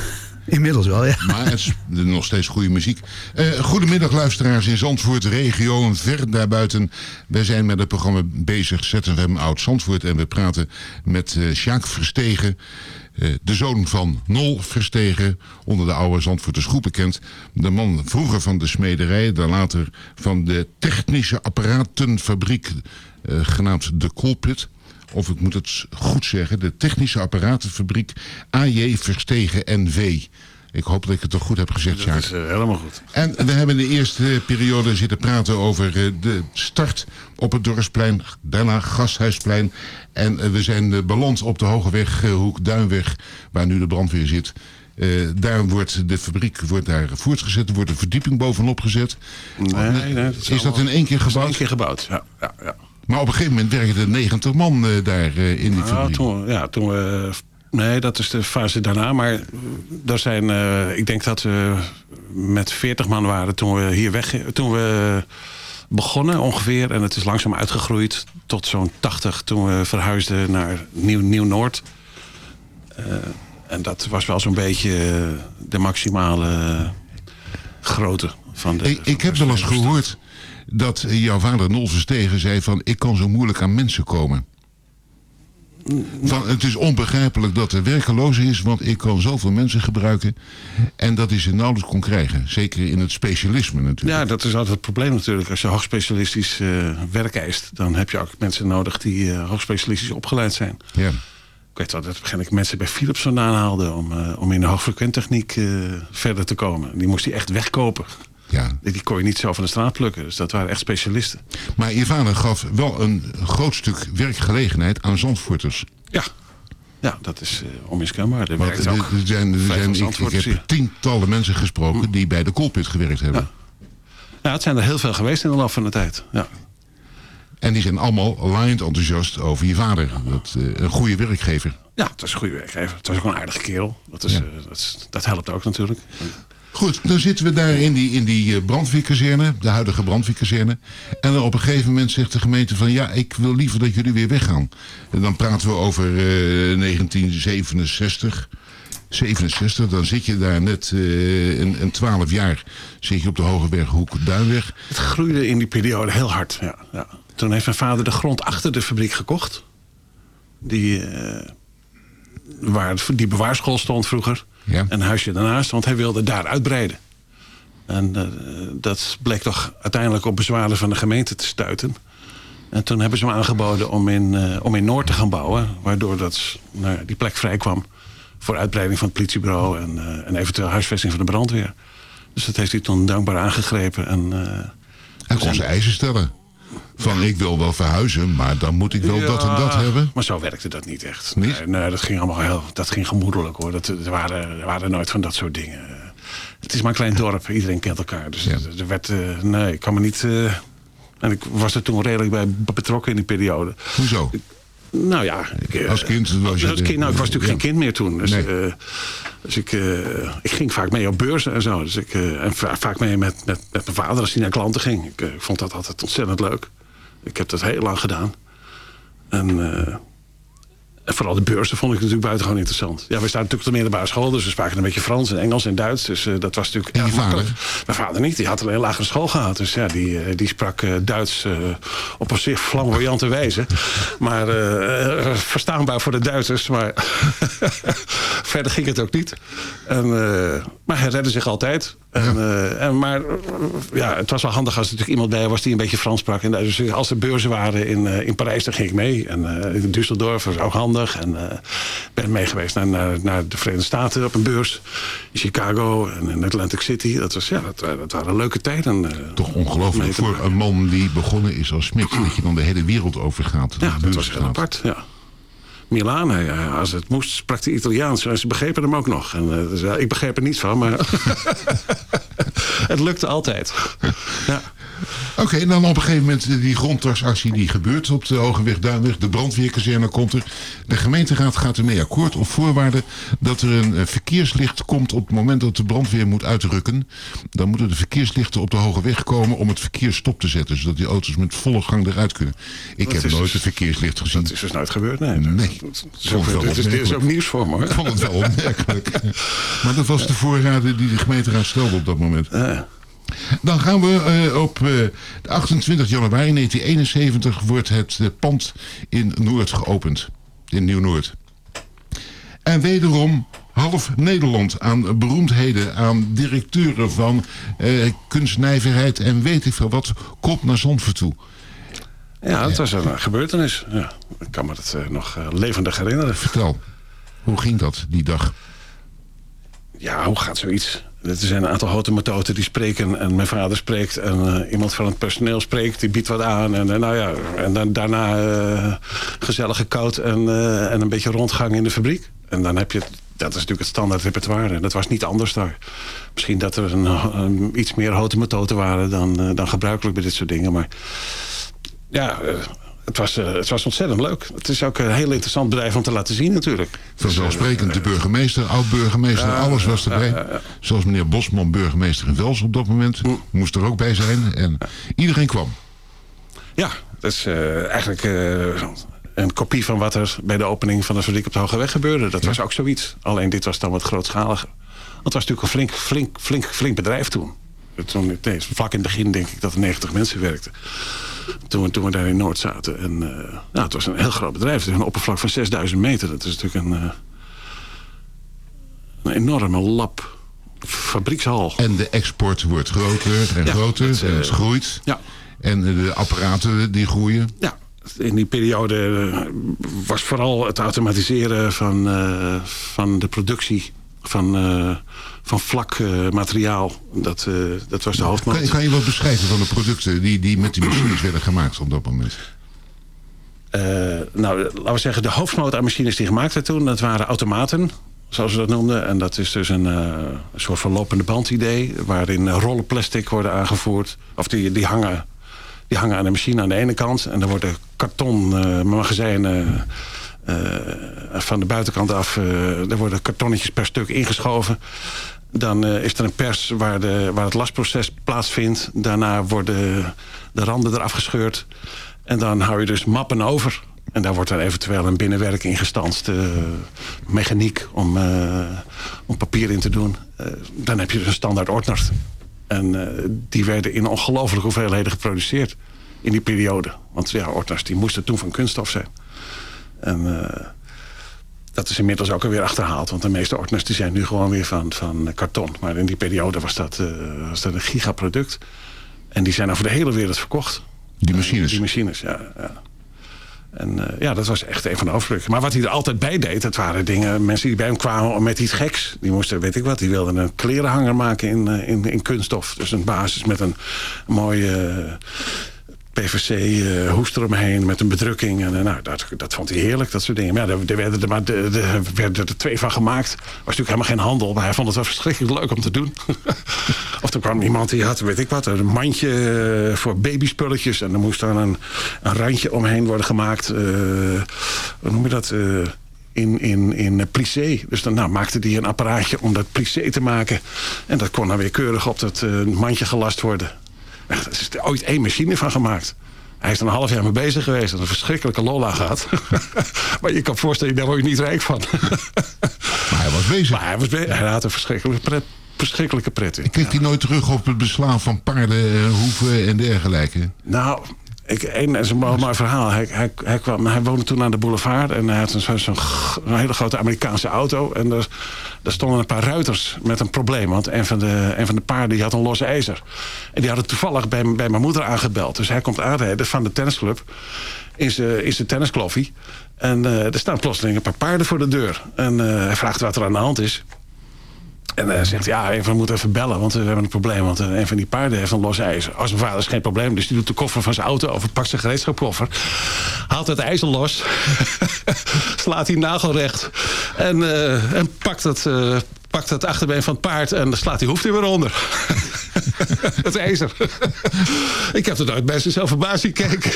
inmiddels wel, ja. Maar het is nog steeds goede muziek. Eh, goedemiddag luisteraars in Zandvoort, regio en ver daarbuiten. Wij zijn met het programma bezig, ZFM Oud Zandvoort. En we praten met eh Sjaak Verstegen, de zoon van Nol Verstegen. Onder de oude Zandvoorters groep bekend. De man vroeger van de smederij, dan later van de technische apparatenfabriek, genaamd De Colpit of ik moet het goed zeggen, de Technische Apparatenfabriek AJ Verstegen NV. Ik hoop dat ik het toch goed heb gezegd, Dat Sjaak. is eh, helemaal goed. En we hebben in de eerste periode zitten praten over eh, de start op het Dorpsplein, daarna Gasthuisplein. En eh, we zijn eh, beland op de Hogeweg, eh, Hoek Duinweg, waar nu de brandweer zit. Eh, daar wordt de fabriek wordt daar voortgezet, er wordt een verdieping bovenop gezet. Nee, nee, dat is dat in één keer dat is in gebouwd? één keer gebouwd, ja. ja, ja. Maar op een gegeven moment werkten er 90 man eh, daar eh, in die Nou, toen, ja, toen we... Nee, dat is de fase daarna. Maar eh, er zijn, eh, ik denk dat we met 40 man waren toen we hier weg... Toen we begonnen ongeveer. En het is langzaam uitgegroeid tot zo'n 80 toen we verhuisden naar Nieuw- Nieuw-Noord. Eh, en dat was wel zo'n beetje eh, de maximale groote van de... Ik, ik heb wel eens gehoord dat jouw vader Nol Verstegen zei van... ik kan zo moeilijk aan mensen komen. Van, het is onbegrijpelijk dat er werkeloze is, want ik kan zoveel mensen gebruiken. En dat is je nauwelijks kon krijgen. Zeker in het specialisme natuurlijk. Ja, dat is altijd het probleem natuurlijk. Als je hoogspecialistisch eh werk eist... dan heb je ook mensen nodig die eh, hoogspecialistisch opgeleid zijn. Ja. Ik weet wel dat ik mensen bij Philips vandaan haalde... om, eh, om in de hoogfrequenttechniek verder te komen. Die moest hij echt wegkopen. Ja. Die, kon je niet zo van de straat plukken. Dus dat waren echt specialisten. Maar je vader gaf wel een groot stuk werkgelegenheid aan Zandvoorters. Ja, ja dat is eh, onmiskenbaar. Er zijn, er vijf zijn, ik, heb tientallen mensen gesproken die bij de koolpit gewerkt hebben. Ja, het zijn er heel veel geweest in de loop van de tijd. Ja. En die zijn allemaal laaiend enthousiast over je vader. Dat, eh, een goede werkgever. Ja, het was een goede werkgever. Het was ook een aardige kerel. Dat, is, Ja. eh, dat, is- dat helpt ook natuurlijk. Goed, dan zitten we daar in die, in die eh, brandweerkazerne, de huidige brandweerkazerne. En op een gegeven moment zegt de gemeente van ja, ik wil liever dat jullie weer weggaan. En dan praten we over eh, 1967. 67, dan zit je daar net eh, een, een 12 jaar zit je op de Hogeberghoek Duinweg. Het groeide in die periode heel hard. Ja, ja. Toen heeft mijn vader de grond achter de fabriek gekocht. Die, eh, waar die bewaarschool stond vroeger. En een huisje daarnaast, want hij wilde daar uitbreiden. En eh, dat bleek toch uiteindelijk op bezwaren van de gemeente te stuiten. En toen hebben ze hem aangeboden om in, eh, om in Noord te gaan bouwen. Waardoor dat, nou, ja, die plek vrij kwam voor uitbreiding van het politiebureau... en, eh, en eventueel huisvesting van de brandweer. Dus dat heeft hij toen dankbaar aangegrepen. En, Hij kon zijn eisen stellen. Van ik wil wel verhuizen, maar dan moet ik wel dat en dat hebben. Maar zo werkte dat niet echt. Niet? Nee, nee, dat ging allemaal heel, dat ging gemoedelijk hoor. Dat, er, waren, er waren nooit van dat soort dingen. Het is maar een klein dorp, iedereen kent elkaar. Dus er- er werd, eh, nee, ik kan me niet... eh, en ik was er toen redelijk bij betrokken in die periode. Hoezo? Nou ja, ik, eh, Als kind was je als kind, nou, ik was natuurlijk ja. geen kind meer toen. Dus, Nee. eh, dus ik, eh, ik ging vaak mee op beurzen en zo. Dus ik, en va- vaak mee met, met, met mijn vader als hij naar klanten ging. Ik, vond dat altijd ontzettend leuk. Ik heb dat heel lang gedaan. En, en vooral de beurzen vond ik natuurlijk buitengewoon interessant. Ja, we staan natuurlijk op de middelbare school, dus we spraken een beetje Frans en Engels en Duits. Dus eh, dat was natuurlijk erg makkelijk. Mijn vader niet, die had alleen lagere school gehad. Dus ja, die, eh, die sprak eh, Duits op een zeer flamboyante wijze. Maar verstaanbaar voor de Duitsers, maar verder ging het ook niet. En, maar hij redde zich altijd. En, eh, en, maar eh, ja, het was wel handig als er natuurlijk iemand bij was die een beetje Frans sprak. En dus als er beurzen waren in, eh, in Parijs, dan ging ik mee. En eh, in Düsseldorf was ook handig. En eh, ben mee geweest naar, naar, naar de Verenigde Staten op een beurs. In Chicago en in Atlantic City. Dat, was, ja, dat, wa- dat waren leuke tijden. eh, Toch ongelooflijk voor een man die begonnen is als smid. Dat je dan de hele wereld over gaat. Ja, dat was heel apart, ja. Milaan, als het moest, sprak hij Italiaans. En ze begrepen hem ook nog. En, eh, dus, ik begreep er niets van, maar het lukte altijd. Ja. Oké, en dan op een gegeven moment eh, die grondtaxactie die gebeurt op de Hogeweg Duinweg. De brandweerkazerne komt er. De gemeenteraad gaat ermee akkoord op voorwaarde dat er een eh, verkeerslicht komt op het moment dat de brandweer moet uitrukken. Dan moeten de verkeerslichten op de Hogeweg komen om het verkeer stop te zetten. Zodat die auto's met volle gang eruit kunnen. Ik Dat heb nooit dus- een verkeerslicht gezien. Dat is dus nooit gebeurd, nee. Nee. Dat is Vond ook, het wel dit, is, dit is ook nieuws voor me, hoor. Ik vond het wel opmerkelijk. maar dat was de voorraden die de gemeenteraad stelde op dat moment. Dan gaan we eh, op eh, de 28 januari 1971 wordt het eh, pand in Noord geopend. In Nieuw-Noord. En wederom half Nederland aan beroemdheden, aan directeuren van eh, kunstnijverheid en weet ik veel wat, komt naar Zandvoort toe. Ja, dat was een eh, gebeurtenis. Ja, ik kan me dat eh, nog eh, levendig herinneren. Vertel, hoe ging dat die dag? Ja, hoe gaat zoiets? Er zijn een aantal houten die spreken en mijn vader spreekt en eh, iemand van het personeel spreekt, die biedt wat aan en eh, nou ja, en dan, daarna eh, gezellige koud en, en een beetje rondgang in de fabriek. En dan heb je, dat is natuurlijk het standaard repertoire dat was niet anders daar. Misschien dat er een, iets meer houten methoden waren dan, dan gebruikelijk bij dit soort dingen, maar ja, het was, eh, het was ontzettend leuk. Het is ook een heel interessant bedrijf om te laten zien natuurlijk. Vanzelfsprekend de burgemeester, oud-burgemeester, alles was erbij. Zoals meneer Bosman, burgemeester in Wels op dat moment, moest er ook bij zijn. En iedereen kwam. Ja, dat is eh, eigenlijk eh, een kopie van wat er bij de opening van de fabriek op de Hoge Weg gebeurde. Dat was ook zoiets. Alleen dit was dan wat grootschaliger. Want het was natuurlijk een flink, flink, flink, flink bedrijf toen. Toen nee, vlak in het begin denk ik dat er 90 mensen werkten. Toen we, toen we daar in Noord zaten. En, eh, nou, het was een heel groot bedrijf. Het is een oppervlak van 6000 meter. Dat is natuurlijk een, eh, een enorme lab. Fabriekshal. En de export wordt groter en Ja, groter eh, en het groeit. Ja. En de apparaten die groeien. Ja, in die periode eh, was vooral het automatiseren van, eh, van de productie van, eh, van vlak eh, materiaal. Dat, eh, dat was de hoofdmoot. Kan, kan je wat beschrijven van de producten die, die met die machines werden gemaakt op dat moment? Nou, laten we zeggen, de hoofdmoot aan machines die gemaakt werden toen... dat waren automaten, zoals we dat noemden. En dat is dus een, een soort van lopende band idee... waarin rollen plastic worden aangevoerd. Of die, die, hangen, die hangen aan de machine aan de ene kant. En dan worden karton magazijnen... eh, van de buitenkant af, eh er worden kartonnetjes per stuk ingeschoven. Dan eh, is er een pers waar, de, waar het lastproces plaatsvindt. Daarna worden de randen eraf gescheurd. En dan hou je dus mappen over. En daar wordt dan eventueel een binnenwerk in gestanst. mechaniek om, om papier in te doen. Dan heb je dus een standaard ordner. En die werden in ongelooflijke hoeveelheden geproduceerd. In die periode. Want ja, ordners die moesten toen van kunststof zijn. En eh, dat is inmiddels ook alweer achterhaald. Want de meeste ordners die zijn nu gewoon weer van, van karton. Maar in die periode was dat, eh, was dat een gigaproduct. En die zijn over de hele wereld verkocht. Die machines? die machines, ja. ja. En eh, ja, dat was echt een van de hoofdstukken. Maar wat hij er altijd bij deed, dat waren dingen... mensen die bij hem kwamen met iets geks. Die moesten, weet ik wat, die wilden een klerenhanger maken in, eh, in, in kunststof. Dus een basis met een mooie... eh, PVC-hoest eromheen met een bedrukking. En, eh, nou, dat, dat vond hij heerlijk, dat soort dingen. Ja, er, er werden er maar de, de, er werden er twee van gemaakt. Was natuurlijk helemaal geen handel, maar hij vond het wel verschrikkelijk leuk om te doen. of er kwam iemand die had, weet ik wat, een mandje eh, voor babyspulletjes. En er moest dan een, een randje omheen worden gemaakt. hoe noem je dat? in, in, in plissé. Dus dan nou, maakte hij een apparaatje om dat plissé te maken. En dat kon dan weer keurig op dat mandje gelast worden. Echt, er is er ooit één machine van gemaakt. Hij is er een half jaar mee bezig geweest. En een verschrikkelijke lola gehad. maar je kan voorstellen, daar word je niet rijk van. maar hij was bezig. Maar hij, was hij had een verschrikkelijke pret, verschrikkelijke pret in. Kijkt hij nooit terug op het beslaan van paarden, eh, hoeven en dergelijke? Nou, ik, dat is een mooi, verhaal. Hij, hij, hij, kwam, hij woonde toen aan de boulevard en hij had zo'n, zo'n hele grote Amerikaanse auto. En er, daar stonden een paar ruiters met een probleem. Want een van de, een van de paarden die had een los ijzer. En die hadden toevallig bij, bij mijn moeder aangebeld. Dus hij komt aanrijden van de tennisclub in zijn tenniskloffie. En eh, er staan plotseling een paar paarden voor de deur. En eh, hij vraagt wat er aan de hand is. En hij zegt, ja, even, we moeten even bellen, want we hebben een probleem. Want eh, een van die paarden heeft een los ijzer. Als mijn vader is geen probleem, dus die doet de koffer van zijn auto... of pakt zijn gereedschapkoffer, haalt het ijzer los... slaat die nagel recht en, eh, en pakt, het, eh, pakt het achterbeen van het paard... en slaat die hoeft weer onder. het ijzer. Ik heb er nooit bij zichzelf verbaasd zien kijken.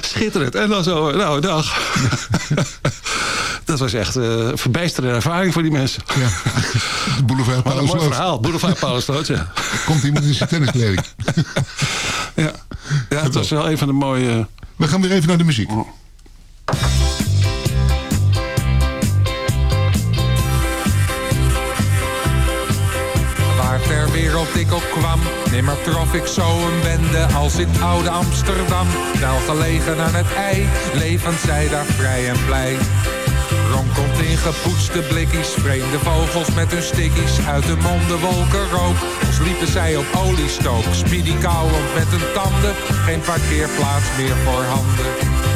Schitterend. En dan zo, nou, dag. Dat was echt eh, een verbijsterende ervaring voor die mensen. Ja, boulevard mooi verhaal. Boulevard Paulusloot, ja. Komt iemand in zijn tenniskleding. ja. Ja, het was wel een van de mooie... We gaan weer even naar de muziek. Ik ook kwam, nimmer trof ik zo een bende als in oude Amsterdam. Wel gelegen aan het ei, levend zij daar vrij en blij. Ronkelt in gepoetste blikkies, vreemde vogels met hun stickies. Uit de monden wolken rook, als liepen zij op oliestook. Speedy kauwend met hun tanden, geen parkeerplaats meer voor handen.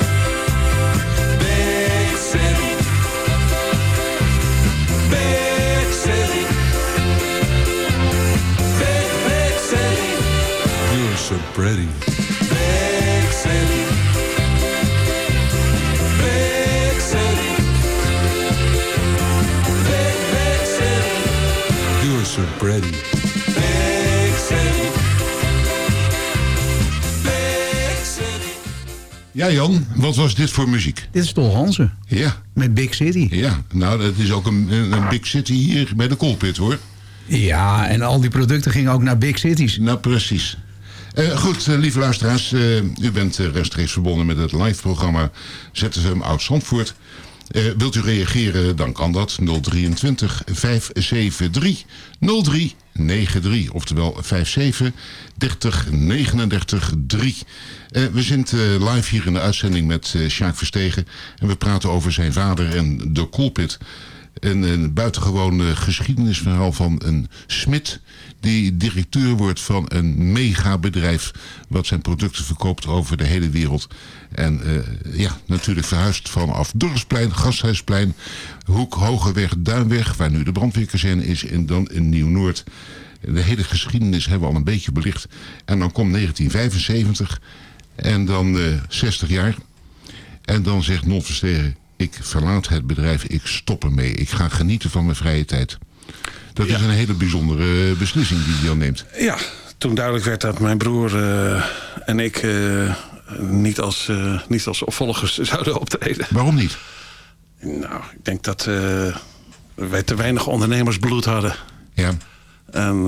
pretty. Big city. Big city. Big, big city. So pretty. Big city. Big city. Ja, Jan, wat was dit voor muziek? Dit is Tol Hansen. Ja. Met Big City. Ja, nou, dat is ook een, een een big city hier bij de Colpit, hoor. Ja, en al die producten gingen ook naar Big Cities. Nou, precies. Eh, goed, eh, lieve luisteraars, eh, u bent rechtstreeks verbonden met het live-programma ZFM Oud-Zandvoort. Wilt u reageren, dan kan dat 023 573 0393, oftewel 57 30 39 3. Eh, we zijn eh, live hier in de uitzending met Sjaak Verstegen en we praten over zijn vader en de Colpit. Een, een geschiedenisverhaal van een smid die directeur wordt van een megabedrijf wat zijn producten verkoopt over de hele wereld. En eh, ja, natuurlijk verhuisd vanaf Dorpsplein, Gasthuisplein, Hoek, Hogeweg, Duinweg, waar nu de brandweerkazerne is en dan in Nieuw-Noord. De hele geschiedenis hebben we al een beetje belicht. En dan komt 1975 en dan eh 60 jaar. En dan zegt Non Verstegen, ik verlaat het bedrijf, ik stop ermee. Ik ga genieten van mijn vrije tijd. Dat is een hele bijzondere eh, beslissing die hij dan neemt. Ja, toen duidelijk werd dat mijn broer eh, en ik eh, niet, als, niet als opvolgers zouden optreden. Waarom niet? Nou, ik denk dat wij te weinig ondernemersbloed hadden. Ja. En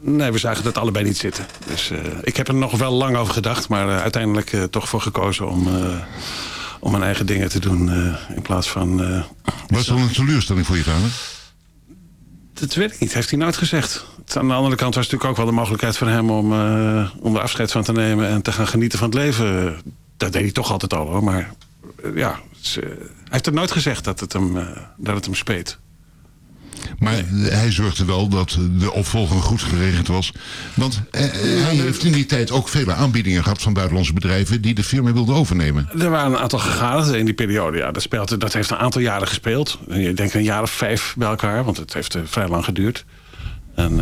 nee, we zagen dat allebei niet zitten. Dus ik heb er nog wel lang over gedacht, maar uiteindelijk toch voor gekozen om, om mijn eigen dingen te doen in plaats van. eh, Was dat een teleurstelling voor je vader? Dat weet ik niet, heeft hij nooit gezegd. Aan de andere kant was natuurlijk ook wel de mogelijkheid voor hem om, eh, om er afscheid van te nemen en te gaan genieten van het leven. Dat deed hij toch altijd al hoor. Maar eh, ja, hij heeft het nooit gezegd dat het hem, eh, dat het hem speet. Maar hij zorgde wel dat de opvolging goed geregeld was. Want eh, eh, hij heeft in die tijd ook vele aanbiedingen gehad van buitenlandse bedrijven die de firma wilden overnemen. Er waren een aantal gegadigden in die periode. Ja, dat, speelt, dat heeft een aantal jaren gespeeld. Ik denk een jaar of vijf bij elkaar, want het heeft eh, vrij lang geduurd. En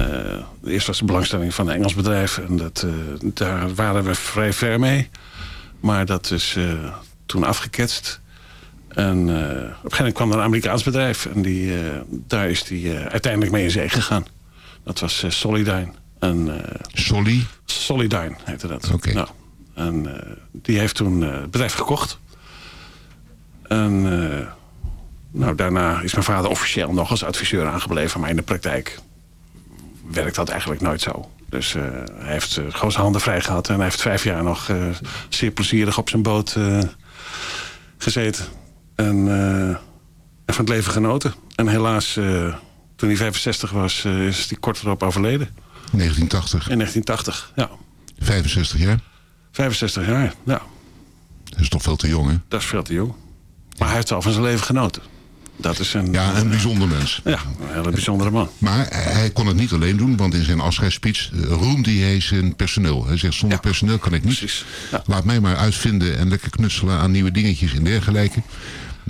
eerst was de belangstelling van een Engels bedrijf. En dat, daar waren we vrij ver mee. Maar dat is toen afgeketst. En eh, op een gegeven moment kwam er een Amerikaans bedrijf. En die, eh, daar is die eh, uiteindelijk mee in zee gegaan. Dat was Solidyne. En, Solly? Solidyne heette dat. Oké. Nou, en die heeft toen het bedrijf gekocht. En nou, daarna is mijn vader officieel nog als adviseur aangebleven. Maar in de praktijk werkt dat eigenlijk nooit zo. Dus hij heeft gewoon zijn handen vrij gehad. En hij heeft vijf jaar nog zeer plezierig op zijn boot gezeten. En, eh, en van het leven genoten. En helaas, eh, toen hij 65 was, eh, is hij kort erop overleden. 1980. In 1980, ja. 65 jaar. 65 jaar, ja. Dat is toch veel te jong, hè? Dat is veel te jong. Maar hij heeft wel van zijn leven genoten. Dat is een... Ja, een bijzonder mens. Ja, een hele bijzondere man. Maar hij kon het niet alleen doen, want in zijn afscheidsspeech roemde hij zijn personeel. Hij zegt, zonder personeel kan ik niet. Laat mij maar uitvinden en lekker knutselen aan nieuwe dingetjes en dergelijke.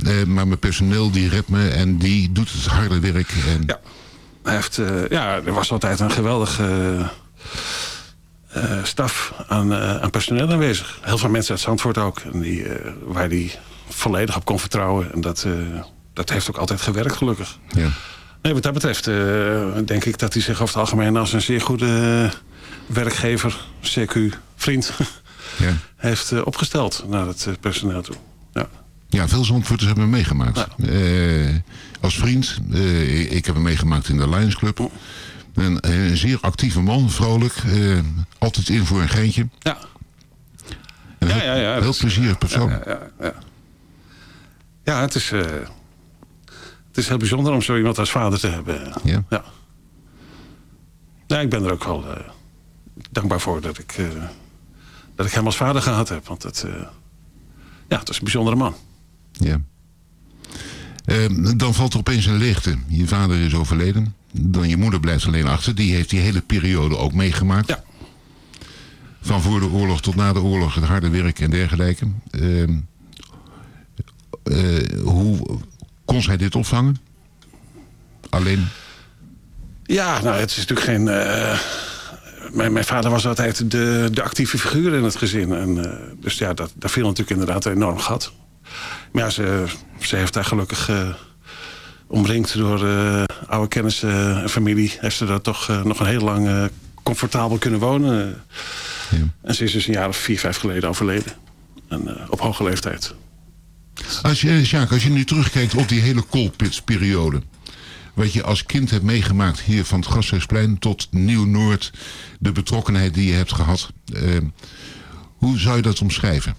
Eh, maar mijn personeel die redt me en die doet het harde werk. En... Ja. Eh, ja, er was altijd een geweldige eh, staf aan, aan personeel aanwezig. Heel veel mensen uit Zandvoort ook. En die, waar hij volledig op kon vertrouwen. En dat, dat heeft ook altijd gewerkt, gelukkig. Ja. Nee, wat dat betreft denk ik dat hij zich over het algemeen als een zeer goede werkgever, CQ, vriend, Ja. heeft opgesteld naar het personeel toe. Ja. Ja, veel Zandvoorters hebben hem meegemaakt. Eh, als vriend, eh, ik heb hem meegemaakt in de Lions Club. Een, een zeer actieve man, vrolijk. eh, altijd in voor een geintje. Ja. Een Ja, heel, ja, ja, heel dat plezierig persoon. Ja, ja, ja. ja het, is, het is heel bijzonder om zo iemand als vader te hebben. Ja. Ja, ja ik ben er ook wel dankbaar voor dat ik, dat ik hem als vader gehad heb. Want het, ja, het is een bijzondere man. Ja. Eh, dan valt er opeens een leegte. Je vader is overleden. Dan je moeder blijft alleen achter. Die heeft die hele periode ook meegemaakt. Ja. Van voor de oorlog tot na de oorlog. Het harde werk en dergelijke. Eh, eh, hoe kon zij dit opvangen? Alleen? Ja, nou, het is natuurlijk geen... eh, mijn, mijn vader was altijd de, de actieve figuur in het gezin. En, eh, dus ja, dat, daar viel natuurlijk inderdaad een enorm gat. Maar ja, ze, ze heeft daar gelukkig... eh, omringd door eh, oude kennissen en familie... heeft ze daar toch eh, nog een heel lang eh, comfortabel kunnen wonen. En ze is dus een jaar of vier, vijf geleden overleden. En, eh, op hoge leeftijd. Als je, Sjaak, als je nu terugkijkt op die hele koolpitsperiode. Wat je als kind hebt meegemaakt hier van het Gasthuisplein tot Nieuw-Noord. De betrokkenheid die je hebt gehad. eh, hoe zou je dat omschrijven?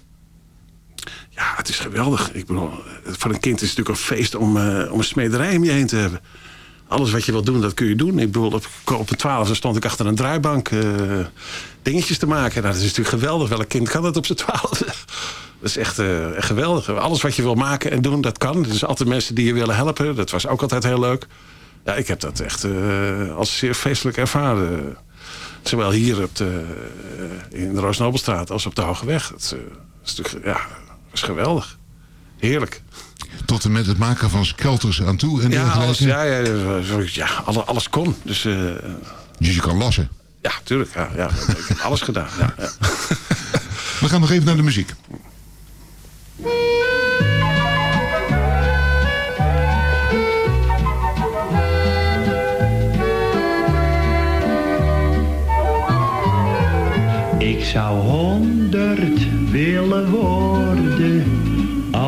Ja, het is geweldig. Ik bedoel, voor een kind is het natuurlijk een feest om, eh, om een smederij om je heen te hebben. Alles wat je wil doen, dat kun je doen. Ik bedoel, op, op een twaalfde stond ik achter een draaibank eh, dingetjes te maken. Nou, dat is natuurlijk geweldig. Welk kind kan dat op zijn twaalfde? Dat is echt, eh, echt geweldig. Alles wat je wil maken en doen, dat kan. Er zijn altijd mensen die je willen helpen. Dat was ook altijd heel leuk. Ja, ik heb dat echt als zeer feestelijk ervaren. Zowel hier op de, in de Roosnobelstraat als op de Hoge Weg. Dat, is, is natuurlijk, ja, dat is geweldig. Heerlijk. Tot en met het maken van skelters aan toe en Ja, alles, ja, ja, ja, zo- ja alle- alles kon. Dus, eh, Dus je kan lassen. ja, tuurlijk. Ja, ja, ik heb alles gedaan. Ja, ja. We gaan nog even naar de muziek. Ik zou honderd willen worden,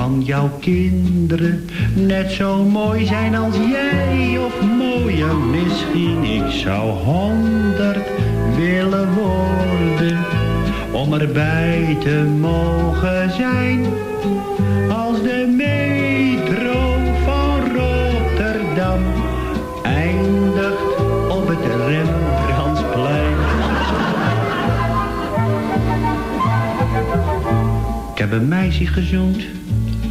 van jouw kinderen net zo mooi zijn als jij of mooier misschien. Ik zou honderd willen worden om erbij te mogen zijn als de metro van Rotterdam eindigt op het Rembrandtsplein. Ik heb een meisje gezoend,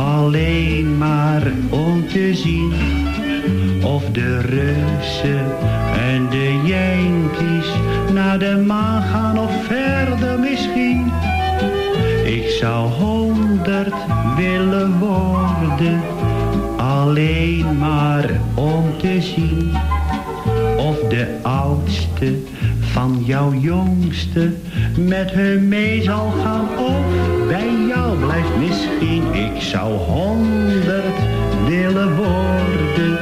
alleen maar om te zien of de Russen en de Yankees naar de maan gaan of verder misschien. Ik zou honderd willen worden, alleen maar om te zien of de oudste van jouw jongste met hun mee zal gaan of bij jou blijft misschien. Ik zou honderd willen worden,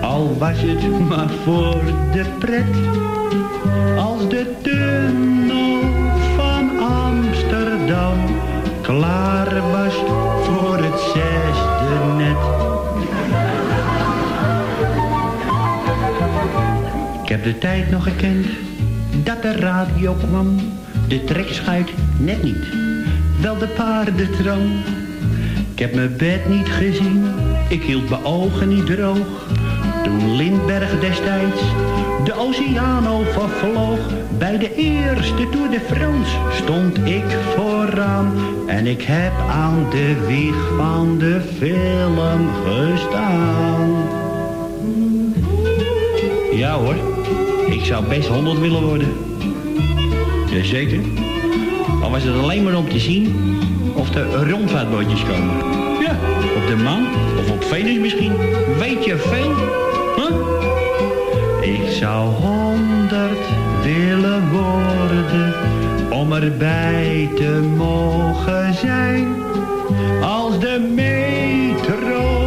al was het maar voor de pret. Als de tunnel van Amsterdam klaar was voor het zesde net. Ik heb de tijd nog gekend dat de radio kwam. De trekschuit net niet, wel de paardentram. Ik heb mijn bed niet gezien, ik hield mijn ogen niet droog. Toen Lindbergh destijds de Oceaan overvloog. Bij de eerste Tour de France stond ik vooraan. En ik heb aan de wieg van de film gestaan. Ja hoor, ik zou best 100 willen worden. Jazeker. Al was het alleen maar om te zien of er rondvaartbootjes komen. Ja, op de maan of op Venus misschien. Weet je veel? Huh? Ik zou 100 willen worden om erbij te mogen zijn. Als de metro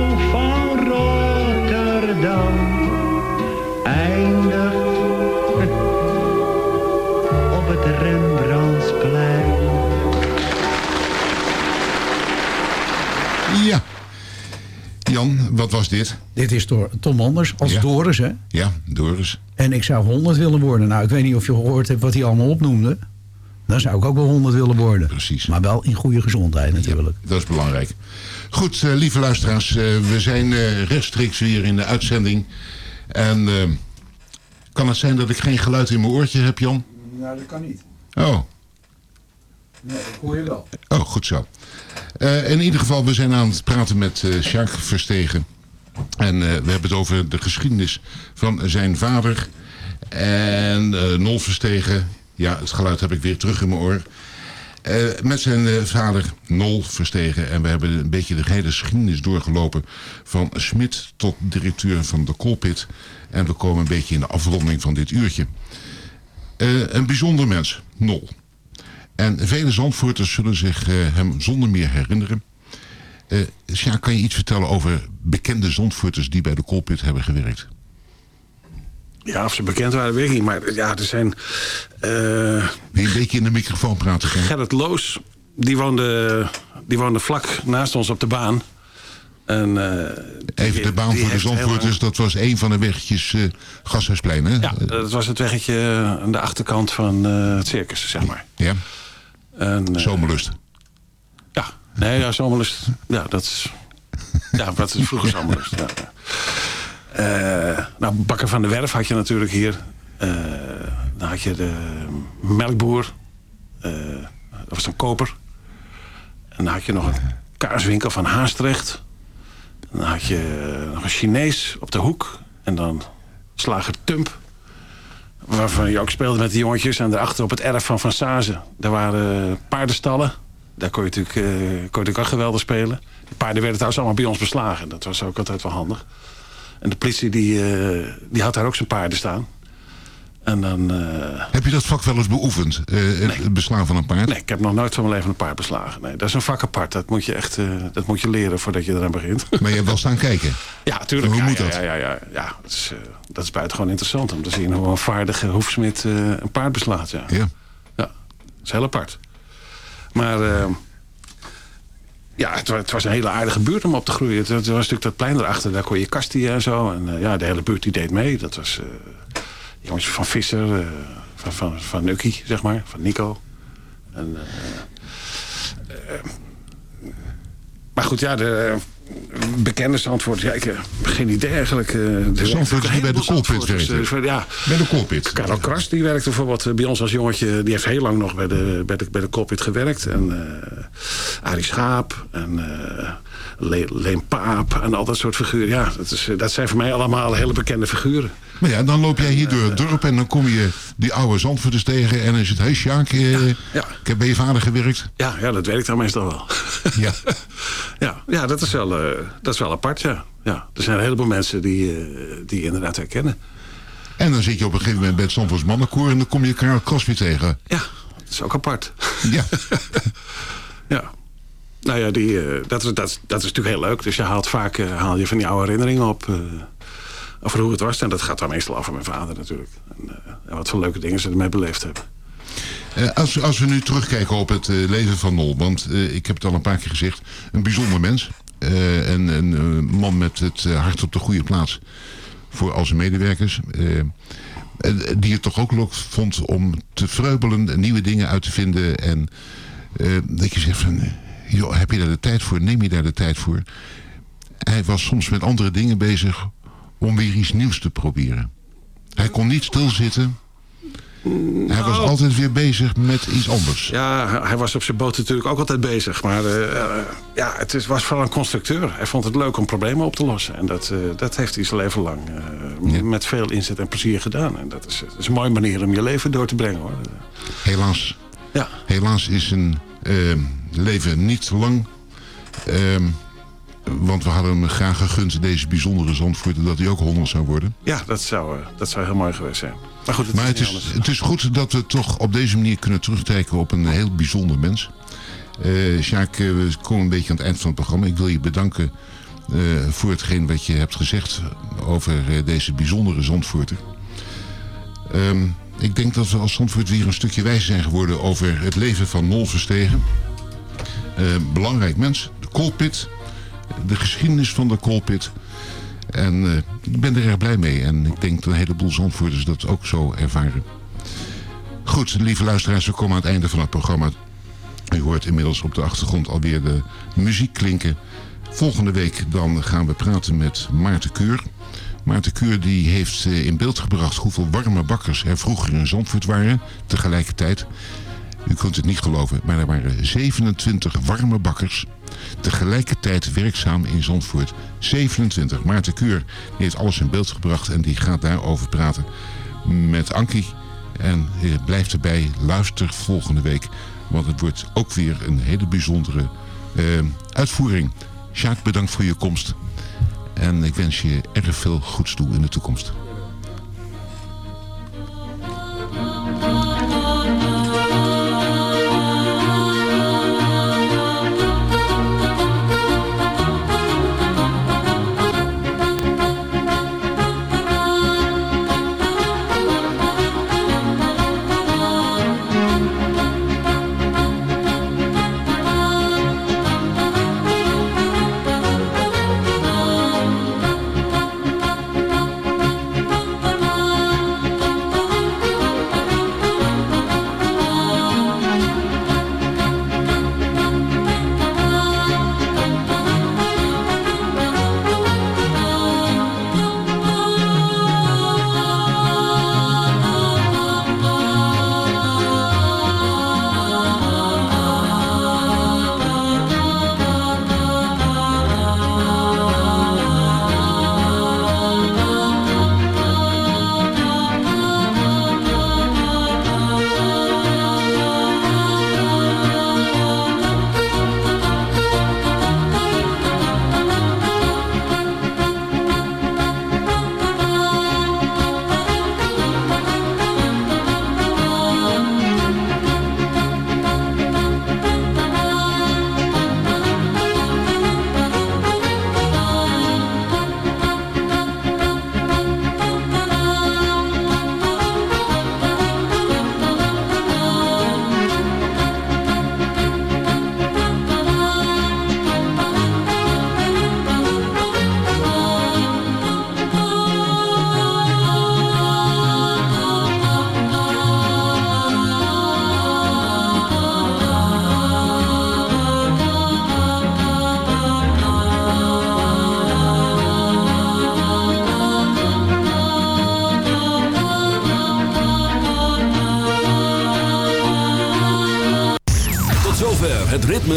wat was dit? Dit is door Tom Anders als Ja. Doris, hè? Ja, Doris. En ik zou 100 willen worden. Nou, ik weet niet of je gehoord hebt wat hij allemaal opnoemde. Dan zou ik ook wel 100 willen worden. Precies. Maar wel in goede gezondheid natuurlijk. Dat is belangrijk. Goed, eh, lieve luisteraars, eh, we zijn eh, rechtstreeks weer in de uitzending. En kan het zijn dat ik geen geluid in mijn oortje heb, Jan? Nou, dat kan niet. Oh, Nee, dat hoor je wel. oh goed zo. Eh, in ieder geval, we zijn aan het praten met eh Sjaak Verstegen. En eh, we hebben het over de geschiedenis van zijn vader. En Nol Verstegen, ja, het geluid heb ik weer terug in mijn oor. Met zijn vader Nol Verstegen. En we hebben een beetje de hele geschiedenis doorgelopen. Van Smit tot directeur van de Colpit. En we komen een beetje in de afronding van dit uurtje. Een bijzonder mens, Nol. En vele Zandvoorters zullen zich eh, hem zonder meer herinneren. Sjaak, kan je iets vertellen over bekende Zandvoorters die bij de Colpit hebben gewerkt? Ja, of ze bekend waren, weet ik niet. Maar ja, er zijn... eh, Wil je een beetje in de microfoon praten? Gerrit Loos, die woonde, die woonde vlak naast ons op de baan. En, eh, Even de baan voor de Zandvoorters, dat was een van de weggetjes eh Gashuisplein, hè? Ja, dat was het weggetje aan de achterkant van eh, het circus, zeg maar. Ja. En, eh, Zomerlust. Ja, nee, ja, zomerlust. Ja, dat is... Ja, wat is vroeger zomerlust. Ja. Eh, nou, Bakker van de Werf had je natuurlijk hier. Eh, dan had je de melkboer. Eh, dat was een koper. En dan had je nog een kaarswinkel van Haastrecht. Dan had je nog een Chinees op de hoek. En dan slager Tump. Waarvan je ook speelde met de jongetjes. En daarachter op het erf van Van Sazen. Daar waren paardenstallen. Daar kon je natuurlijk, eh, kon je natuurlijk ook geweldig spelen. De paarden werden trouwens allemaal bij ons beslagen. Dat was ook altijd wel handig. En de politie die, eh, die had daar ook zijn paarden staan. En dan... eh, Heb je dat vak wel eens beoefend? eh, Het beslaan van een paard? Nee, ik heb nog nooit van mijn leven een paard beslagen. Nee, dat is een vak apart. Dat moet je echt eh, dat moet je leren voordat je eraan begint. Maar je hebt wel staan kijken? Ja, tuurlijk. Hoe ja, moet ja, dat? Ja, ja, ja, ja. Dat, is, dat is buitengewoon interessant om te zien hoe een vaardige hoefsmid een paard beslaat. Ja. Ja. ja, dat is heel apart. Maar ja, het, het was een hele aardige buurt om op te groeien. Het, het was natuurlijk dat plein erachter, daar kon je kasten en zo. En ja, de hele buurt die deed mee. Dat was jongens van Visser, eh, van, van, van Nucky, zeg maar, van Nico. En, eh, eh, maar goed, ja, de bekende Zandvoort, ja, ik heb geen idee eigenlijk. De Zandvoorters die bij de werkten. eh, Ja, Bij de Colpit. Karel Kras, die werkte bijvoorbeeld bij ons als jongetje. Die heeft heel lang nog bij de, bij de, bij de gewerkt. En eh Arie Schaap en Le- Leen Paap en al dat soort figuren. Ja, dat, is, eh, dat zijn voor mij allemaal hele bekende figuren. Maar ja, dan loop jij hier door het dorp en dan kom je die oude Zandvoorters tegen. En dan is het, hey Sjaak, eh, ik heb bij je vader gewerkt. Ja, ja dat weet ik dan meestal wel. Ja. ja, ja dat, is wel, eh, dat is wel apart, ja. ja. Er zijn een heleboel mensen die, eh, die je inderdaad herkennen. En dan zit je op een gegeven moment bij het Zandvoorts mannenkoor en dan kom je Karel Kras weer tegen. Dat is ook apart. Ja. ja. Nou ja, die, eh, dat, is, dat, dat is natuurlijk heel leuk. Dus je haalt vaak eh, haal je van die oude herinneringen op. eh. over hoe het was. En dat gaat dan meestal over mijn vader natuurlijk. En, en wat voor leuke dingen ze ermee beleefd hebben. Eh, als, als we nu terugkijken op het leven van Nol, want ik heb het al een paar keer gezegd, een bijzonder mens. En een man met het hart op de goede plaats voor al zijn medewerkers. die het toch ook leuk vond om te vreubelen en nieuwe dingen uit te vinden. En dat je zegt van, joh, heb je daar de tijd voor? Neem je daar de tijd voor? Hij was soms met andere dingen bezig om weer iets nieuws te proberen. Hij kon niet stilzitten. Hij was Nou. altijd weer bezig met iets anders. Ja, hij- was op zijn boot natuurlijk ook altijd bezig. Maar eh, eh, ja, het is, was vooral een constructeur. Hij vond het leuk om problemen op te lossen. En dat, eh, dat heeft hij zijn leven lang met veel inzet en plezier gedaan. En dat is, dat is een mooie manier om je leven door te brengen. hoor. Helaas. Ja. Helaas is ehm, leven niet lang. Ehm, want we hadden hem graag gegund, deze bijzondere Zandvoort, dat hij ook 100 zou worden. Ja, dat zou, eh, dat zou heel mooi geweest zijn. Maar goed, het maar is het is, anders. het is goed dat we toch op deze manier kunnen terugkijken op een heel bijzonder mens. Eh Sjaak, eh, we komen een beetje aan het eind van het programma. Ik wil je bedanken eh, voor hetgeen wat je hebt gezegd over deze bijzondere Zandvoorter. Ehm, ik denk dat we als Zandvoort weer een stukje wijzer zijn geworden over het leven van Nol Verstegen. Eh, belangrijk mens, de koolpit, de geschiedenis van de koolpit. En eh, ik ben er erg blij mee. En ik denk dat een heleboel Zandvoorters dat ook zo ervaren. Goed, lieve luisteraars, we komen aan het einde van het programma. U hoort inmiddels op de achtergrond alweer de muziek klinken. Volgende week dan gaan we praten met Maarten Keur. Maarten Keur die heeft eh, in beeld gebracht hoeveel warme bakkers er vroeger in Zandvoort waren. Tegelijkertijd, u kunt het niet geloven, maar er waren 27 warme bakkers tegelijkertijd werkzaam in Zandvoort. 27. Maarten Keur heeft alles in beeld gebracht en die gaat daarover praten met Ankie. En eh, blijf erbij, luister volgende week, want het wordt ook weer een hele bijzondere eh, uitvoering. Sjaak, bedankt voor je komst. En ik wens je erg veel goeds toe in de toekomst.